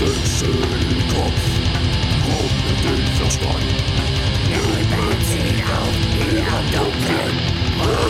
Støvsugerkropp. Kommet ut fra stand. Jeg ble tvil av en av dommeren.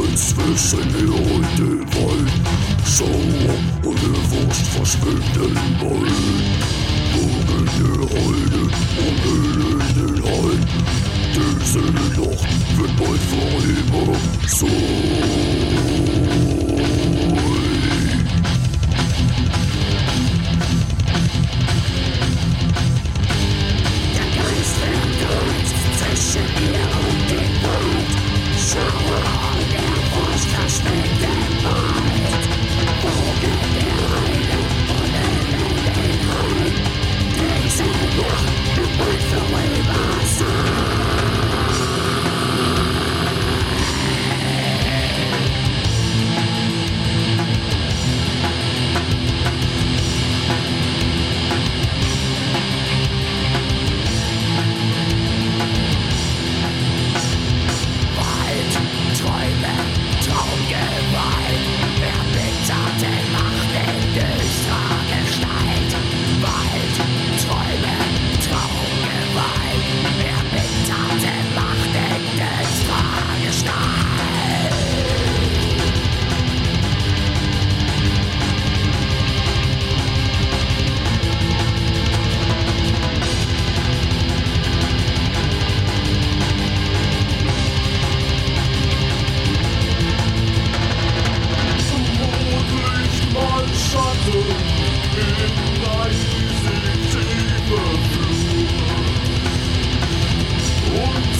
als zwischen und dem Wald. Schau, und der Wurst verschwinden bald. Morgen der Heide, umhüllen den Halt. Diese Nacht wird bald vorüber sein.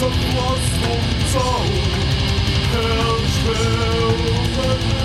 of what's going on.